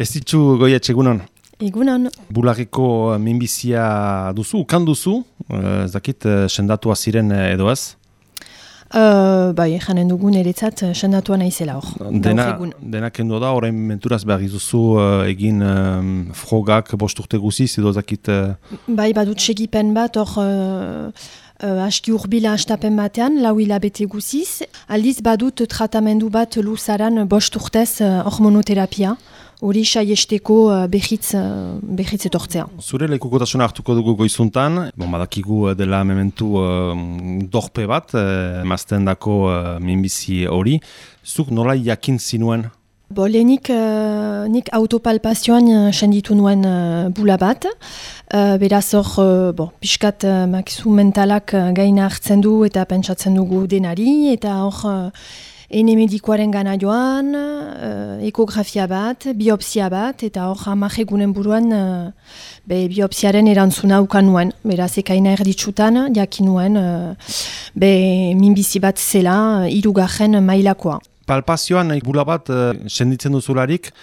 Ez ditzu goietxe egunon? Egunon. Bularriko minbizia duzu, ukan duzu, ez dakit, sendatua ziren edo ez? Uh, bai, janen dugun eretzat, sendatua naizela hor. Dena, dena kendu da, orain menturaz behar izuzu uh, egin um, frogak bosturte guziz edo zakit... Uh... Bai, badut segipen bat hor... Uh, uh, aski urbila astapen batean, lau hilabete guziz. Aldiz badut tratamendu bat luzaran bost urtez uh, hormonoterapia hori saiesteko uh, behitz, uh, behitz etortzea. Zure lekukotasuna hartuko dugu goizuntan, bon, badakigu uh, dela mementu uh, dorpe bat, uh, mazten dako uh, minbizi hori. Zuk nola jakin zinuen? Bo, lehenik, uh, nik autopalpazioan uh, senditu nuen uh, bula bat. Uh, beraz hor, uh, bo, pixkat uh, makizu mentalak uh, gaina hartzen du eta pentsatzen dugu denari. Eta hor, ene medikoaren gana joan, uh, ekografia bat, biopsia bat, eta hor hamak egunen buruan uh, be, biopsiaren erantzuna ukan nuen. Beraz, ekaina erditsutan, jakin nuen, uh, be, minbizi bat zela, irugarren mailakoa. Palpazioan, bula bat, uh, senditzen duzularik,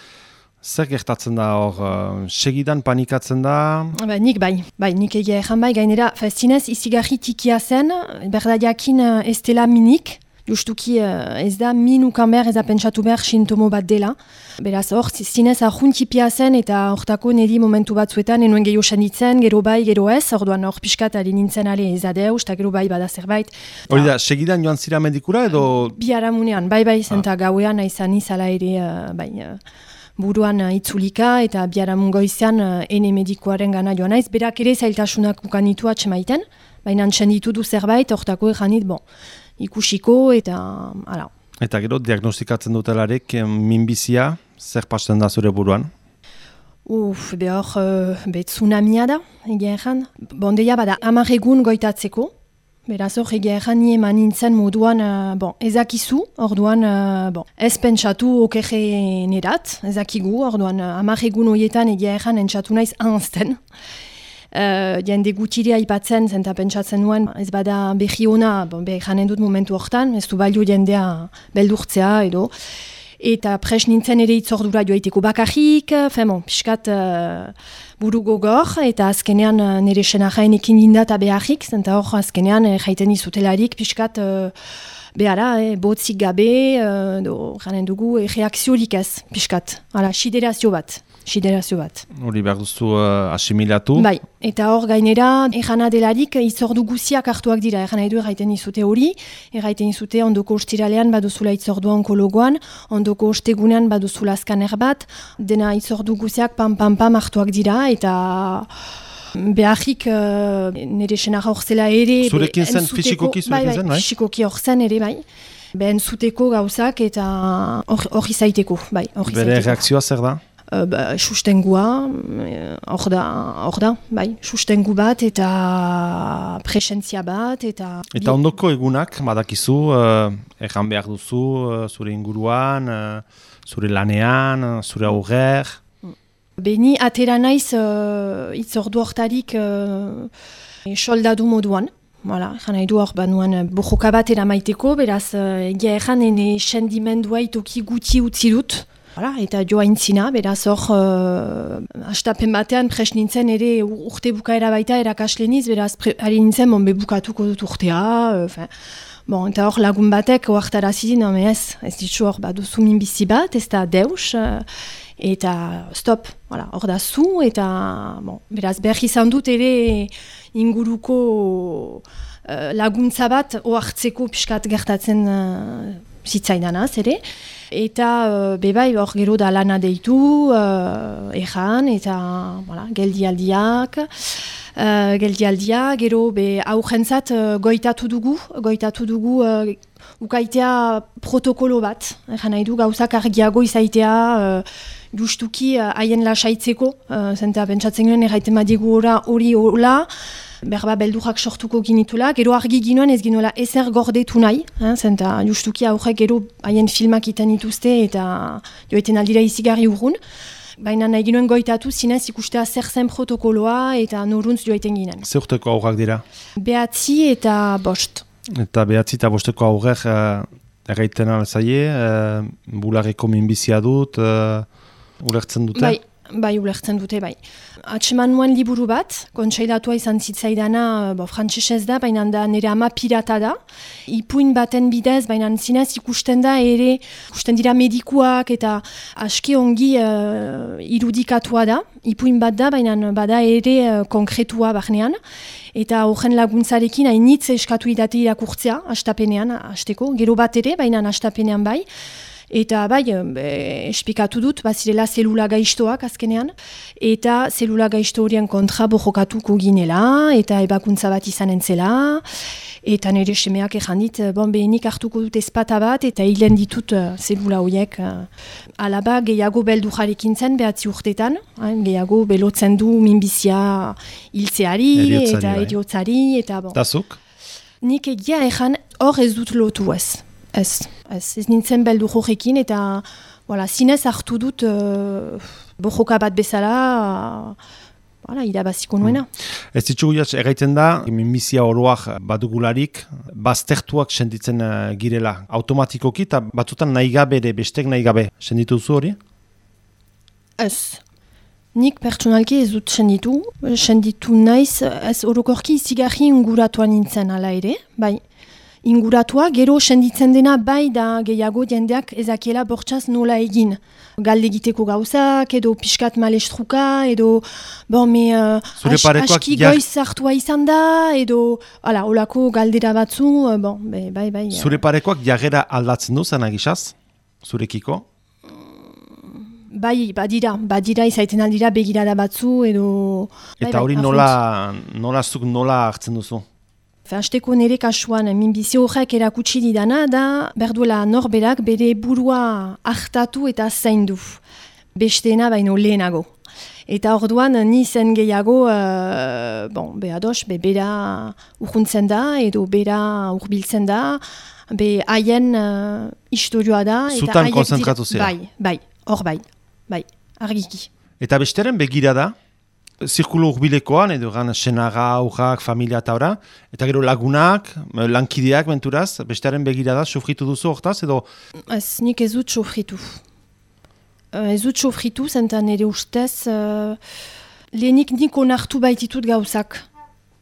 Zer gertatzen da hor, uh, segidan panikatzen da? Ba, nik bai, bai, nik egia ezan bai, gainera, zinez, izigarri tikia zen, berda jakin ez dela minik, justuki uh, ez da minukan behar ez da pentsatu behar sintomo bat dela. Beraz, hor, zinez ahuntipia zen eta hortako niri momentu batzuetan enuen gehiago senditzen, gero bai, gero ez, orduan hor piskat ari nintzen ale ez adeus, eta gero bai bada zerbait. Hori da, segidan joan zira medikura edo? Bi aramunean, bai bai, zenta ah. gauean aizan izala ere, uh, bai, uh, buruan uh, itzulika eta biaramun goizean uh, ene medikoaren gana joan naiz. Berak ere zailtasunak ukanitu atxemaiten, baina senditu du zerbait, hortako eganit, bon, ikusiko eta ala. Eta gero diagnostikatzen dutelarik minbizia zer pasten da zure buruan? Uf, behor, uh, be tsunamia da, egia erran. Bondeia bada, amar egun goitatzeko. Beraz hor, egia erran eman nintzen moduan, uh, bon, ezakizu, orduan, uh, bon, ez pentsatu okerre nerat, ezakigu, orduan, uh, amar egun horietan egia erran entzatu naiz anzten. Uh, jende gutire aipatzen, zenta pentsatzen nuen, ez bada behi ona, bon, behi janen dut momentu hortan, ez du balio jendea beldurtzea edo. Eta pres nintzen ere itzordura joaiteko bakarrik, femon, piskat uh, buru gogor, eta azkenean uh, nire senajaen ekin dindata beharrik, zenta hor azkenean uh, jaiten izutelarik, piskat uh, behara, eh, botzik gabe, uh, do, janen dugu, eh, reakziorik ez, piskat, hala, siderazio bat siderazio bat. Hori behar duzu uh, asimilatu? Bai, eta hor gainera, erana delarik itzordu guziak hartuak dira, erana edu erraiten izute hori, erraiten izute ondoko ustiralean baduzula itzordu onkologoan, ondoko ostegunean baduzula azkaner bat, dena itzordu guziak pam-pam-pam hartuak dira, eta beharrik uh, nire senar zela ere... Zurekin zen, fizikoki zurekin bai, bai, zen, bai? Fizikoki hor zen ere, bai. Behen zuteko gauzak eta hori zaiteko, bai. Bere reakzioa zer da? Uh, ba, sustengua, eh, hor da, hor da, bai, sustengu bat eta presentzia bat eta... Eta ondoko egunak, badakizu, uh, erran behar duzu, zure inguruan, zure lanean, zure aurrer... Beni atera naiz uh, itzordu hortarik uh, soldadu moduan. Voilà, jan nahi du hor banuan bojoka bat eramaiteko, beraz, egia uh, erran ene sendimendua itoki guti utzi dut. Hala, eta joa intzina, beraz hor, uh, astapen batean pres nintzen ere urte bukaera baita erakasleniz, beraz ari nintzen, bon, bebukatuko dut urtea, uh, bon, eta hor lagun batek, oartara zidin, no, ez, ez ditzu hor, baduzu minbizi bat, ez da deus, uh, eta stop, hor da zu, eta bon, beraz berri izan dut ere inguruko uh, laguntza bat oartzeko piskat gertatzen uh, zitzaidanaz ere, Eta uh, bebai hor gero da lana deitu, uh, ejan, eta voilà, geldialdiak, uh, geldialdia, gero be aurrentzat uh, goitatu dugu, goitatu dugu uh, ukaitea protokolo bat, ejan nahi du gauzak argiago izaitea, uh, justuki haien uh, lasaitzeko, uh, zenta bentsatzen ginen erraiten madigu hori hola, berba beldurrak sortuko ginitula, gero argi ginoen ez ginoela ezer gordetu nahi, eh, zenta justuki aurrek gero haien filmak iten dituzte eta joeten aldira izigarri urrun, baina nahi ginoen goitatu zinez ikustea zer zen protokoloa eta noruntz joeten ginen. Zerteko aurrak dira? Behatzi eta bost. Eta behatzi eta bosteko aurrek uh, erraiten alzaie, uh, bulareko minbizia dut, uh, ulertzen dute? Bai, bai ulertzen dute, bai. Atseman nuen liburu bat, kontsailatua izan zitzaidana, bo, frantzesez da, baina da nire ama pirata da. Ipuin baten bidez, baina zinez ikusten da ere, ikusten dira medikuak eta aski ongi uh, irudikatua da. Ipuin bat da, baina bada ere uh, konkretua bahnean. Eta horren laguntzarekin hainitze eskatu idate irakurtzea, astapenean, asteko, gero bat ere, baina astapenean bai. Eta bai, espikatu dut, bazirela zelula gaiztoak azkenean, eta zelula gaizto horien kontra bojokatuko ginela, eta ebakuntza bat izan entzela, eta nire semeak ezan dit, bon, behenik hartuko dut ezpata bat, eta hilen ditut uh, zelula horiek. Alaba, gehiago beldu jarekin zen, behatzi urtetan, hain, gehiago belotzen du minbizia hiltzeari, eta bai. ediotzari, eta bon. Tazuk? Nik egia ezan hor ez dut lotu ez. Ez, ez, ez nintzen beldu jorekin eta voilà, zinez hartu dut uh, bojoka bat bezala uh, voilà, irabaziko nuena. Mm. Ez ditugu jatz, erraiten da, minbizia oroak badugularik, baztertuak senditzen uh, girela automatikoki eta batzutan nahi gabe ere, bestek nahi gabe, senditu zu hori? Ez. Nik pertsonalki ez dut senditu, senditu naiz, ez orokorki zigarri inguratuan nintzen ala ere, bai inguratua, gero senditzen dena bai da gehiago jendeak ezakiela bortxaz nola egin. Galde egiteko gauzak, edo pixkat malestruka, edo bon, me, uh, as, aski goiz hartua izan da, edo ala, olako galdera batzu, uh, bon, be, bai, bai. Uh. Zure parekoak jagera aldatzen du zen agisaz? Zurekiko? Bai, badira, badira izaiten aldira begirada batzu, edo... Eta bai, hori bai, nola, nola zuk nola hartzen duzu? Azteko nire kasuan, minbizio horrek erakutsi didana da, berduela norberak bere burua hartatu eta zaindu. Besteena baino lehenago. Eta orduan ni zen gehiago, uh, bon, be ados, be bera urkuntzen da, edo bera urbiltzen da, be haien uh, historioa da. Zutan konzentratu zera. Bai, bai, hor bai, bai, argiki. Eta besteren begira da, zirkulo urbilekoan, edo gan senaga, urrak, familia eta ora, eta gero lagunak, lankideak menturaz, bestearen begira da, sofritu duzu hortaz, edo? Ez, nik ez dut sofritu. Uh, ez dut sofritu, zentan ere ustez, uh, lehenik nik onartu baititut gauzak.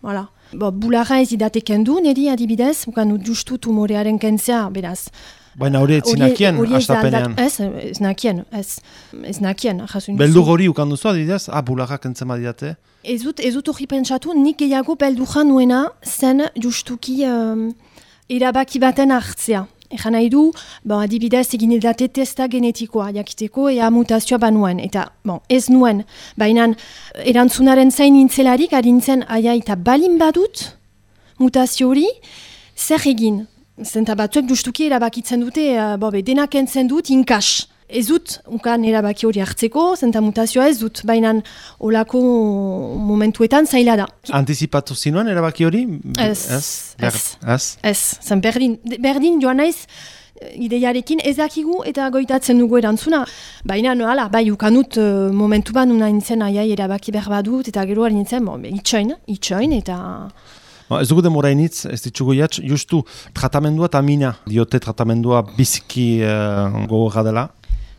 Voilà. Bo, bulara ez idateken du, niri adibidez, bukan dut justu tumorearen kentzea, beraz. Baina hori ez zinakien, astapenean. Ez, ez nakien, ez, ez nakien. Beldu hori ukan duzu, adidez? Ah, bularrak entzen badidate? Ez dut, ez dut hori pentsatu, nik gehiago beldu nuena zen justuki um, erabaki baten hartzea. Egan nahi du, bon, adibidez egin edate testa genetikoa jakiteko ea mutazioa banuen. Eta bon, ez nuen, baina erantzunaren zain nintzelarik, harintzen aia eta balin badut mutazio hori, zer egin? Zenta batzuek justuki erabakitzen dute, uh, bobe, denak entzen dut, inkas. Ez dut, unkan erabaki hori hartzeko, zenta mutazioa ez dut, baina olako momentuetan zaila da. Antizipatu zinuen erabaki hori? Ez, ez, ez, ez, ez, zen berdin, berdin joan naiz, eh, ideiarekin ezakigu eta goitatzen dugu erantzuna. Baina, no, ala, bai, ukanut uh, momentu bat nuna nintzen aiai erabaki behar badut, eta gero nintzen, bo, itxoin, itxoin, eta... Ba, ez dugu demora initz, ez ditzugu jatz, justu tratamendua eta mina diote tratamendua biziki uh, gogorra dela.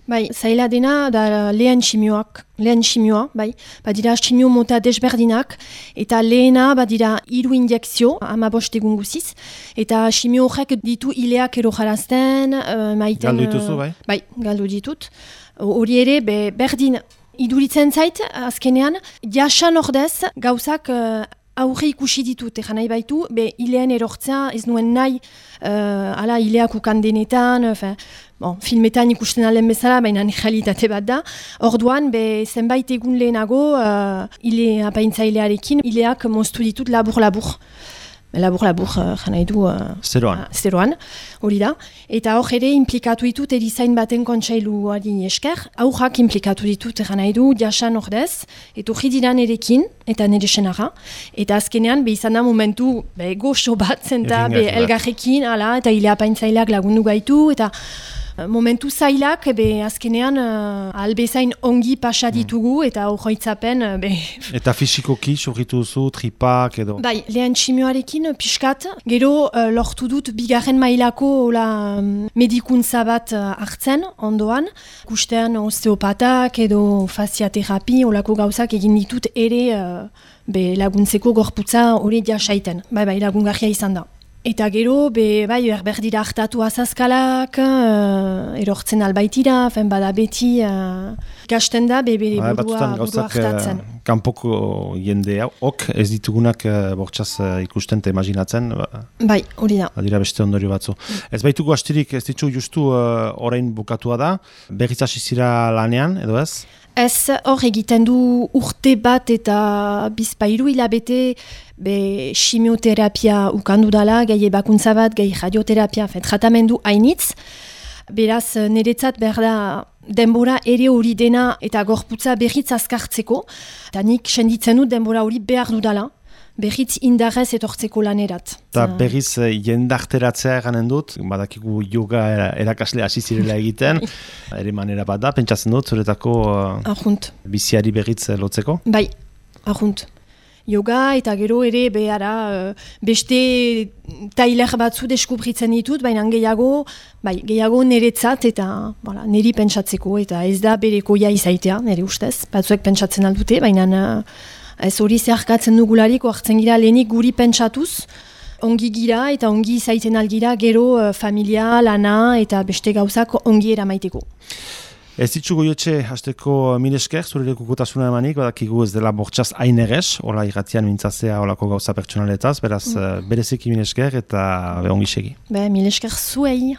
Bai, zaila dena da lehen simioak, lehen simioa, bai, badira simio mota desberdinak, eta lehena badira hiru injekzio, ama bost egun guziz, eta simio horrek ditu hileak ero jarazten, uh, maiten... Galdu dituzu, bai? Bai, galdu ditut. Hori ere, be, berdin, iduritzen zait, azkenean, jasan ordez, gauzak aurre ikusi ditut, egan nahi baitu, be hilean erortzea ez nuen nahi, uh, ala hileak ukan denetan, bon, filmetan ikusten alen bezala, baina realitate bat da. Orduan, be zenbait egun lehenago, uh, hile apaintzailearekin, hileak moztu ditut labur-labur labur-labur uh, nahi du uh, zeroan. Uh, zeroan, hori da. Eta hor ere implikatu ditut erizain baten kontsailuari esker, aurrak implikatu ditut eran nahi du jasan ordez, eta hori diran erekin, eta nire senara. Eta azkenean, be izan da momentu, be goxo bat zenta, be elgarrekin, ala, eta hile apaintzaileak lagundu gaitu, eta momentu zailak, be azkenean uh, albezain ongi pasa ditugu eta horroitzapen... Be... Eta fizikoki, surritu duzu, tripak edo? Bai, lehen tximioarekin piskat, gero uh, lortu dut bigarren mailako ola, um, medikuntza bat uh, hartzen ondoan, kustean osteopatak edo faziaterapi, olako gauzak egin ditut ere uh, be laguntzeko gorputza hori jasaiten. Bai, bai, lagungarria izan da. Eta gero, be, bai, erber dira hartatu azazkalak, uh, erortzen albaitira, fen bada beti, uh, gasten da, be, bere bai, burua, burua hartatzen. Uh, kanpoko jende ok, ez ditugunak uh, bortxaz uh, ikusten eta imaginatzen. Ba, bai, hori da. Adira beste ondorio batzu. Ez baitugu astirik, ez ditu justu uh, orain bukatua da, berriz zira lanean, edo ez? Ez hor egiten du urte bat eta bizpairu hilabete be simioterapia ukandu dala, gai ebakuntza bat, gai radioterapia, fet, tratamendu hainitz. Beraz, niretzat behar da denbora ere hori dena eta gorputza berriz azkartzeko. Eta nik senditzen dut denbora hori behar dudala berriz indarrez etortzeko lanerat. Eta berriz uh, jendarteratzea eganen dut, badakigu yoga erakasle hasi zirela egiten, ere manera bat da, pentsatzen dut, zuretako uh, biziari berriz eh, lotzeko? Bai, ahunt. Yoga eta gero ere behara beste tailer batzu deskubritzen ditut, baina gehiago, bai, gehiago niretzat eta voilà, niri pentsatzeko eta ez da bereko ja izaitea, nire ustez, batzuek pentsatzen aldute, baina ez hori zeharkatzen dugularik, oartzen gira lehenik guri pentsatuz, ongi gira eta ongi izaiten algira gero uh, familia, lana eta beste gauzak ongi eramaiteko. Ez ditzu goiotxe, hasteko minesker, zure lekukotasuna emanik, badakigu ez dela bortxaz aineres, hola irratian mintzazea holako gauza pertsonaletaz, beraz, mm. uh, berezeki minesker eta be ongi segi. Be, minesker zuei.